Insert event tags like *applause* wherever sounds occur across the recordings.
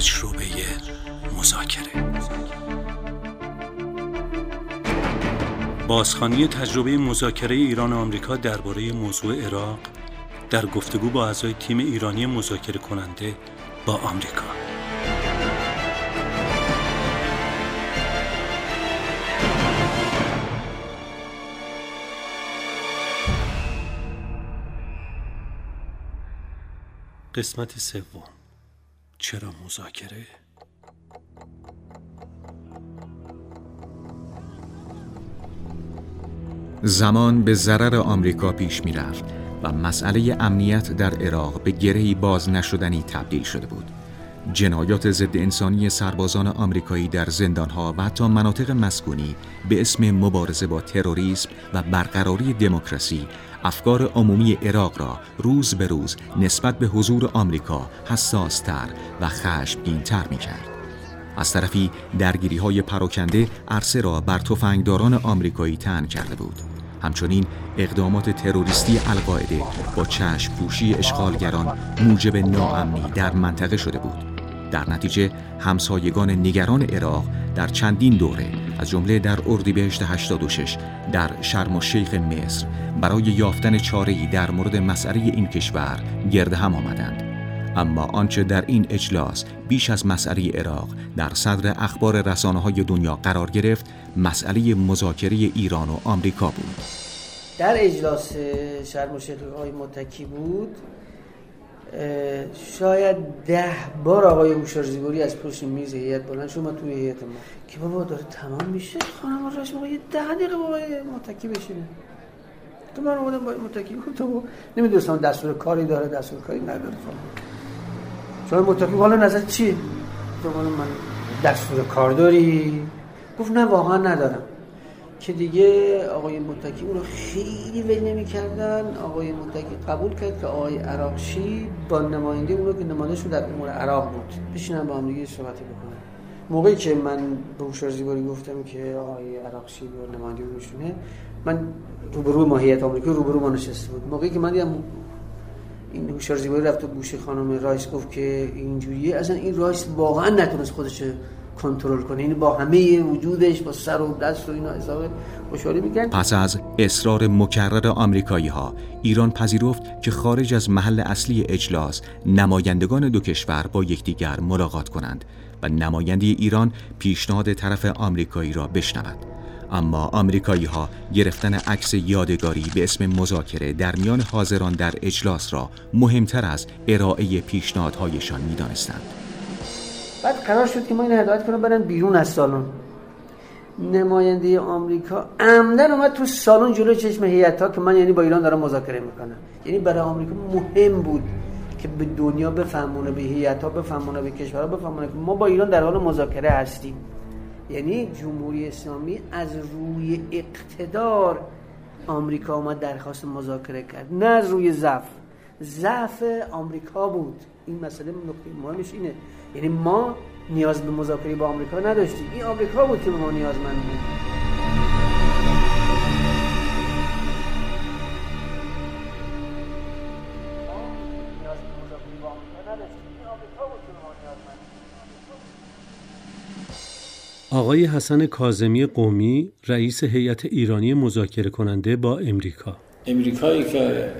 تجربه مذاکره. بازخانی تجربه مذاکره ایران و آمریکا درباره موضوع عراق در گفتگو با اعضای تیم ایرانی مذاکره کننده با آمریکا. قسمت سوم. چرا مذاکره زمان به ضرر آمریکا پیش می رفت و مسئله امنیت در عراق به گرهی باز نشدنی تبدیل شده بود. جنایات ضد انسانی سربازان آمریکایی در زندانها و حتی مناطق مسکونی به اسم مبارزه با تروریسم و برقراری دموکراسی افکار عمومی عراق را روز به روز نسبت به حضور آمریکا حساستر و خشمگینتر می کرد. از طرفی درگیری های پراکنده عرصه را بر تفنگداران آمریکایی تن کرده بود. همچنین اقدامات تروریستی القاعده با چشم پوشی اشغالگران موجب ناامنی در منطقه شده بود. در نتیجه همسایگان نگران عراق در چندین دوره از جمله در اردیبهشت 86 در شرم و شیخ مصر برای یافتن چاره‌ای در مورد مسئله این کشور گرد هم آمدند. اما آنچه در این اجلاس بیش از مسئله عراق در صدر اخبار رسانه های دنیا قرار گرفت مسئله مذاکره ایران و آمریکا بود. در اجلاس شرم و شیخ های متکی بود شاید ده بار آقای هوشار زیبوری از پشت میز هیئت بلند شما توی هیئت ما. که بابا داره تمام میشه خانم راش بابا یه ده دقیقه با متکی بشینه تو من اومدم با متکی تو نمی‌دونستم دستور کاری داره دستور کاری نداره. شما متکی حالا نظر چیه تو من دستور کار داری؟ گفت نه واقعا ندارم. که دیگه آقای متکی اون رو خیلی ول نمی‌کردن. آقای متکی قبول کرد که آقای عراقشی با نماینده اون رو که نماینده شد در امور عراق بود. بشینن با هم دیگه صحبتی بکنن موقعی که من به هوشیار زیباری گفتم که آقای عراقچی با نماینده اونشونه من روبرو ما هیئت آمریکا روبرو ما نشسته بود. موقعی که من دیدم این هوشیار زیباری رفت و گوشه خانم رایس گفت که اینجوریه اصلا این رایس واقعا نتونست خودش کنترل کنه. این با همه وجودش با سر و دست و اینا حساب خوشحالی می‌کرد. پس از اصرار مکرر آمریکایی ها ایران پذیرفت که خارج از محل اصلی اجلاس نمایندگان دو کشور با یکدیگر ملاقات کنند و نماینده ایران پیشنهاد طرف آمریکایی را بشنود. اما آمریکایی ها گرفتن عکس یادگاری به اسم مذاکره در میان حاضران در اجلاس را مهمتر از ارائه پیشنهادهایشان می‌دانستند. بعد قرار شد که ما این هدایت کنم برن بیرون از سالن. نماینده آمریکا عمدن اومد تو سالن جلو چشم هیئت ها که من یعنی با ایران دارم مذاکره می‌کنم. یعنی برای آمریکا مهم بود که به دنیا بفهمونه به هیئت ها بفهمونه به کشورها بفهمونه که ما با ایران در حال مذاکره هستیم. یعنی جمهوری اسلامی از روی اقتدار آمریکا اومد درخواست مذاکره کرد. نه از روی ضعف. ضعف آمریکا بود. این مسئله نکته مهمش اینه. یعنی ما نیاز به مذاکره با آمریکا نداشتیم. این آمریکا بود که به ما نیازمند بود. آقای حسن کازمی قومی رئیس هیئت ایرانی مذاکره کننده با امریکا. امریکایی که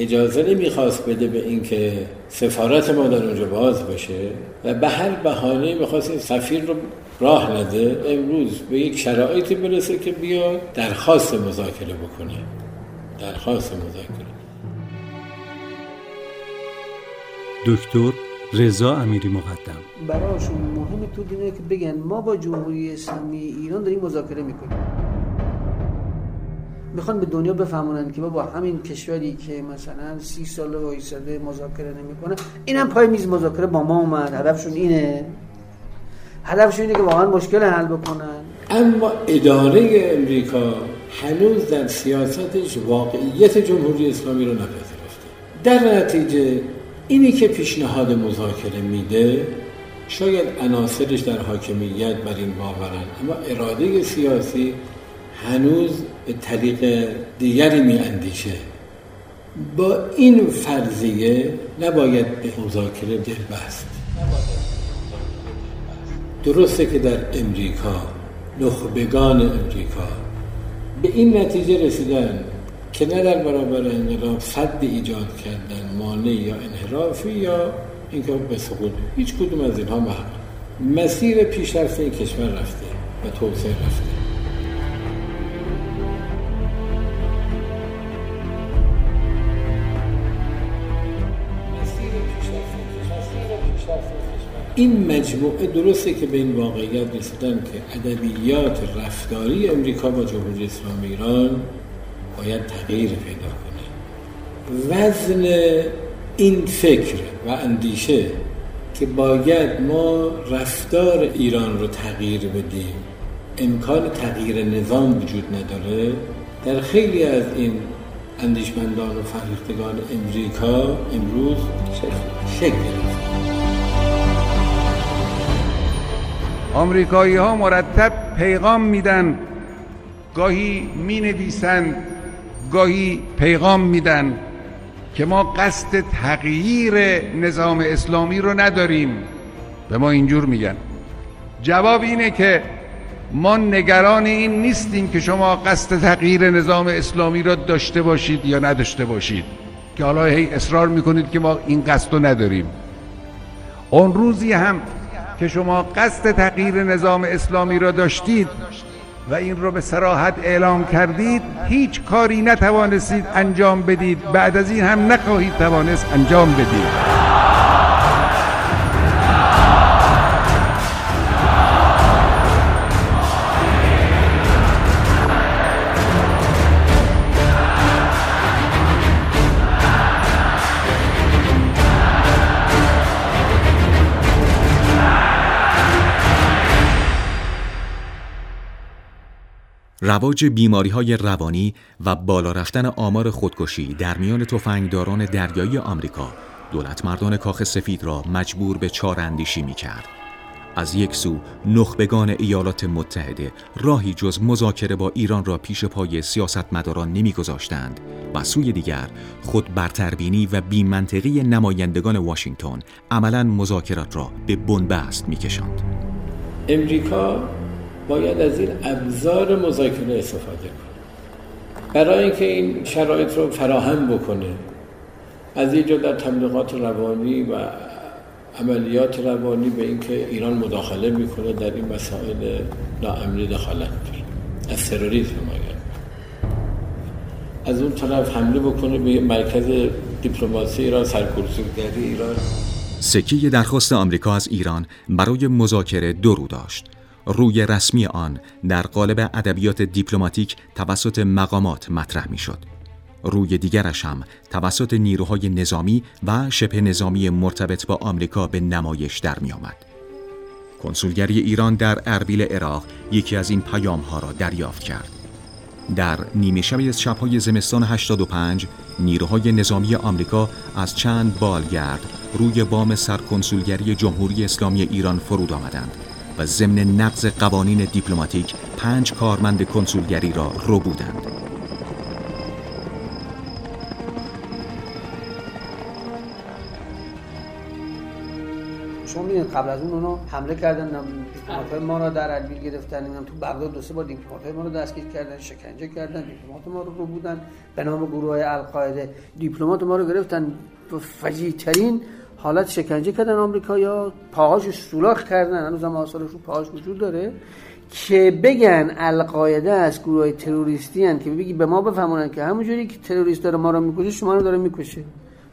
اجازه نمی‌خواست بده به اینکه سفارت ما در اونجا باز بشه و به هر بهانه می‌خواست این سفیر رو راه نده امروز به یک شرایطی برسه که بیا درخواست مذاکره بکنه. درخواست مذاکره. دکتر رضا امیری مقدم. براشون مهمه تو دنیا که بگن ما با جمهوری اسلامی ایران داریم مذاکره می‌کنیم. می‌خوان به دنیا بفهمونن که با همین کشوری که مثلا سی سال وایساده مذاکره نمی‌کنه اینم پای میز مذاکره با ما اومد. هدفشون اینه. هدفشون اینه که واقعا مشکل حل بکنن. اما اداره امریکا هنوز در سیاستش واقعیت جمهوری اسلامی رو نپذیرفته. در نتیجه اینی که پیشنهاد مذاکره میده شاید عناصرش در حاکمیت بر این باورن. اما اراده سیاسی هنوز به طریق دیگری می اندیشه با این فرضیه نباید به مذاکره دل بست درسته که در امریکا نخبگان امریکا به این نتیجه رسیدن که نه در برابر انقلاب صد ایجاد کردن مانع یا انحرافی یا اینکه به سقوط. هیچ کدوم از اینها مسیر پیشرفت این کشور رفته و توسعه رفته. این مجموعه درسته که به این واقعیت رسیدن که ادبیات رفتاری امریکا با جمهوری اسلامی ایران باید تغییر پیدا کنه. وزن این فکر و اندیشه که باید ما رفتار ایران رو تغییر بدیم امکان تغییر نظام وجود نداره. در خیلی از این اندیشمندان و فرهیختگان امریکا امروز شکل گرفت آمریکایی ها مرتب پیغام میدن گاهی می نویسند گاهی پیغام میدن که ما قصد تغییر نظام اسلامی رو نداریم. به ما اینجور میگن. جواب اینه که ما نگران این نیستیم که شما قصد تغییر نظام اسلامی را داشته باشید یا نداشته باشید. که حالا هی اصرار می‌کنید که ما این قصد رو نداریم. اون روزی هم که شما قصد تغییر نظام اسلامی را داشتید و این رو به سراحت اعلام کردید هیچ کاری نتوانستید انجام بدید. بعد از این هم نخواهید توانست انجام بدید. رواج بیماری های روانی و بالا رفتن آمار خودکشی در میان تفنگداران دریایی آمریکا دولت مردان کاخ سفید را مجبور به چاراندیشی می کرد. از یک سو نخبگان ایالات متحده راهی جز مذاکره با ایران را پیش پای سیاستمداران نمیگذاشتند و سوی دیگر خود برتربینی و بیمنطقی نمایندگان واشنگتن عملا مذاکرات را به بنبست میکشاند. امریکا باید از این ابزار مذاکره استفاده کنه. برای اینکه این شرایط رو فراهم بکنه. از اینجا در تبلیغات روانی و عملیات روانی به اینکه ایران مداخله می‌کنه در این مسائل ناامنی دخالت می‌کنه. از تروریسم مگر از اون طرف حمله بکنه به مرکز دیپلماسی ایران سرکرسیگری ایران. سکه درخواست آمریکا از ایران برای مذاکره دو رو داشت. روی رسمی آن در قالب ادبیات دیپلماتیک توسط مقامات مطرح می شد. روی دیگرش هم توسط نیروهای نظامی و شبه نظامی مرتبط با آمریکا به نمایش در می آمد. کنسولگری ایران در اربیل عراق یکی از این پیام ها را دریافت کرد. در نیمه شب از شبهای زمستان 85 نیروهای نظامی آمریکا از چند بالگرد روی بام سرکنسولگری جمهوری اسلامی ایران فرود آمدند و ضمن نقض قوانین دیپلماتیک پنج کارمند کنسولگری را ربودند. شما قبل از اون اونا حمله کردن دیپلمات ما را در اربیل گرفتن نمی‌دونم تو بغداد دو سه بار دیپلمات ما رو دستگیر کردن شکنجه کردن دیپلمات ما رو ربودن به نام گروه های القاعده دیپلمات ما رو گرفتن فجیع ترین حالت شکنجه کردن آمریکا یا پاهاش سوراخ کردن. هنوز هم آثارش رو پاهاش وجود داره. که بگن القاعده از گروه تروریستی هن که بگی به ما بفهمونن که همونجوری که تروریست داره ما رو می‌کشه شما رو داره می‌کشه.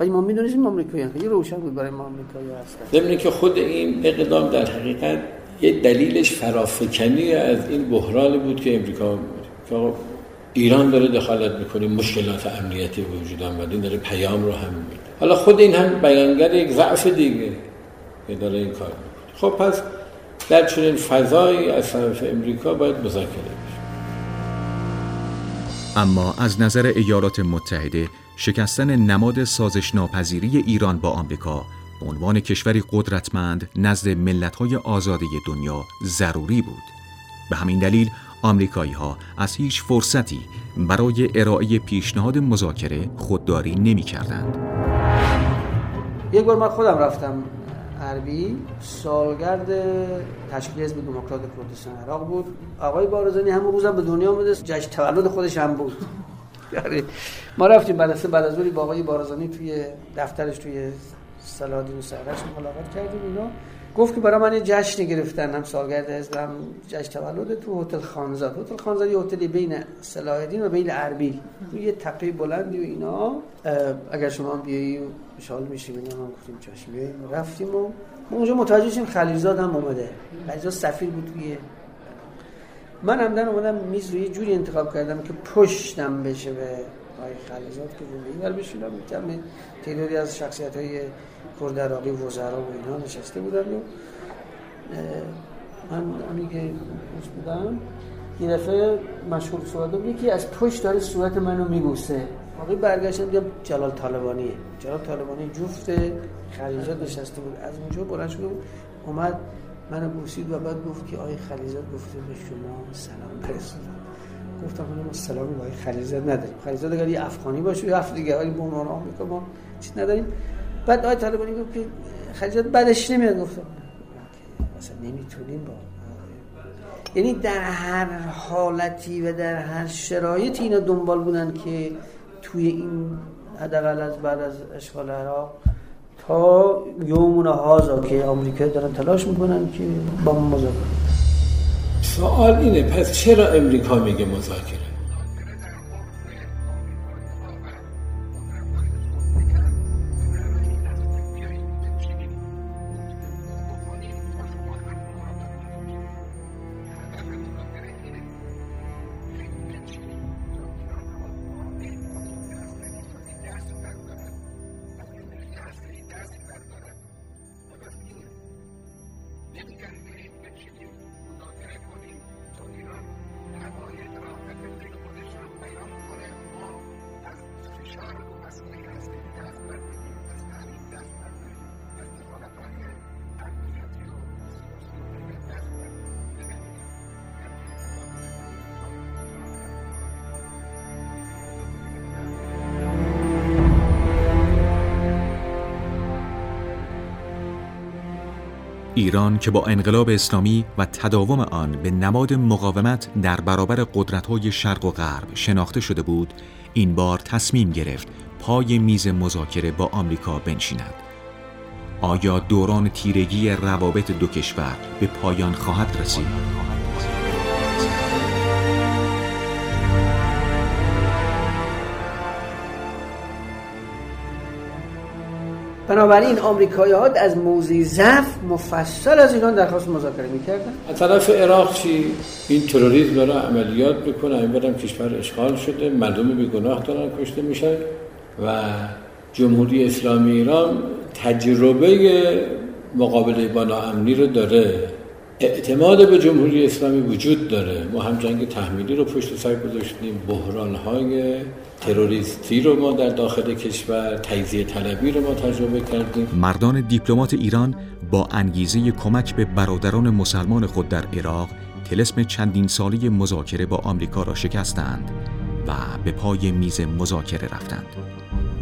ولی ما می‌دونیم آمریکایی خیلی روشن بود برای ما آمریکایی هستن. که خود این اقدام در حقیقت یه دلیلش فرافکنی از این بحرانی بود که امریکا که ایران داره دخالت می‌کنه مشکلات امنیتی وجود آمده داره پیام رو هم حالا خود این هم بیانگر یک ضعف دیگه که داره این کار خب پس در چنین فضایی از طرف امریکا باید مذاکره بشه اما از نظر ایالات متحده شکستن نماد سازش ناپذیری ایران با آمریکا به عنوان کشوری قدرتمند نزد ملت‌های آزاده دنیا ضروری بود. به همین دلیل آمریکایی ها از هیچ فرصتی برای ارائه پیشنهاد مذاکره خودداری نمی کردند. یک بار من خودم رفتم اربی سالگرد تشکیل حزب دموکرات کردستان عراق بود. آقای بارزانی همون روزم به دنیا آمده جشن تولد خودش هم بود. *laughs* یعنی ما رفتیم بعد از بعد از با آقای بارزانی توی دفترش توی سلادین سهرش ملاقات کردیم اینا. گفت که برای من یه جشن گرفتن هم سالگرد حزبم جشن تولد تو هتل خانزاد. هتل خانزاد یه هتلی بین صلاح و بین اربیل. تو یه تپه بلندی و اینا. اگر شما بیایی شال میشیم اینا ما گفتیم چشمه رفتیم و ما اونجا متوجه شدیم خلیلزاد هم اومده. خلیلزاد سفیر بود توی من همدن اومدم میز رو یه جوری انتخاب کردم که پشتم بشه به آقای خلیزاد که رو اینور بشینم جمع تعدادی از شخصیت های کرد وزرا و اینا نشسته بودن و من اونی که دوست بودم یه دفعه مشغول صحبت بود یکی از پشت داره صورت منو میبوسه. آقای برگشتم دیدم جلال طالبانیه. جلال طالبانی جفت خلیزاد نشسته بود. از اونجا بلند شد اومد منو بوسید و بعد گفت که آقای خلیزاد گفته به شما سلام برسونم. گفتم ما سلامی با خلیزاد نداریم. خلیزاد اگر یه افغانی باشه یا دیگه ولی به عنوان آمریکا ما چیز نداریم. بعد آقای طالبانی گفت که خلیزاد بعدش نمیاد. گفتم اصلا نمی‌تونیم با یعنی در هر حالتی و در هر شرایطی اینا دنبال بودن که توی این حداقل از بعد از اشغال عراق تا یومون هازا که آمریکا دارن تلاش می‌کنن که با ما مذاکره سوال اینه پس چرا امریکا میگه مذاکره؟ ایران که با انقلاب اسلامی و تداوم آن به نماد مقاومت در برابر قدرت‌های شرق و غرب شناخته شده بود این بار تصمیم گرفت پای میز مذاکره با آمریکا بنشیند آیا دوران تیرگی روابط دو کشور به پایان خواهد رسید؟ بنابراین آمریکایی ها از موضع ضعف مفصل از ایران درخواست مذاکره می‌کردن. از طرف عراق چی؟ این تروریسم داره عملیات می‌کنه. این برم کشور اشغال شده. مردم گناه دارن کشته میشن. و جمهوری اسلامی ایران تجربه مقابله با ناامنی رو داره. اعتماد به جمهوری اسلامی وجود داره. ما هم جنگ تحمیلی رو پشت سر گذاشتیم بحران های تروریستی رو ما در داخل کشور تجزیه طلبی رو ما تجربه کردیم. مردان دیپلمات ایران با انگیزه کمک به برادران مسلمان خود در عراق تلسم چندین سالی مذاکره با آمریکا را شکستند و به پای میز مذاکره رفتند.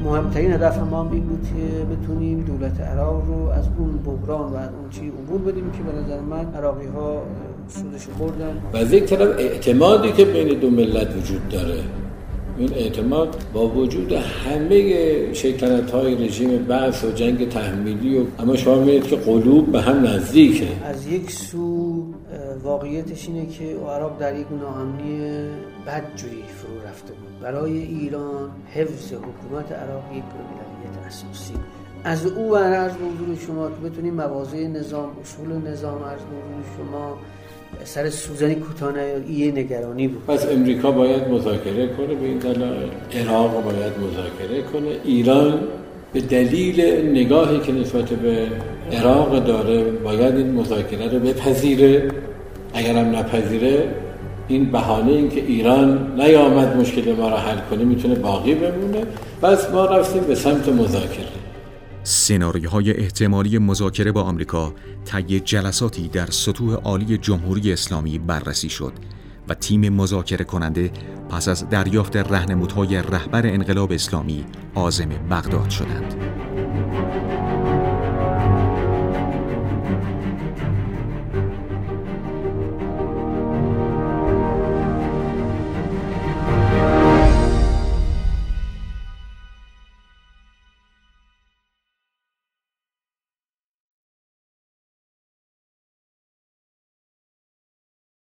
مهمترین هدف ما این بود که بتونیم دولت عراق رو از اون بحران و از اون چی عبور بدیم که به نظر من عراقی ها سودش بردن. و طرف اعتمادی که بین دو ملت وجود داره. این اعتماد با وجود همه شیطنت های رژیم بعث و جنگ تحمیلی و اما شما می‌دید که قلوب به هم نزدیکه. از یک سو واقعیتش اینه که عراق در یک ناامنی بدجوری فرو رفته بود. برای ایران حفظ حکومت عراق یک اولویت اساسی. از او و عرض شما که بتونیم مواضع نظام اصول نظام عرض شما سر سوزنی کوتاه یه نگرانی بود. پس امریکا باید مذاکره کنه به این دلایل عراق باید مذاکره کنه. ایران به دلیل نگاهی که نسبت به عراق داره باید این مذاکره رو بپذیره. اگرم نپذیره این بهانه این که ایران نیامد مشکل ما را حل کنه می‌تونه باقی بمونه. پس ما رفتیم به سمت مذاکره. سناریوهای احتمالی مذاکره با آمریکا طی جلساتی در سطوح عالی جمهوری اسلامی بررسی شد و تیم مذاکره کننده پس از دریافت رهنمودهای رهبر انقلاب اسلامی عازم بغداد شدند.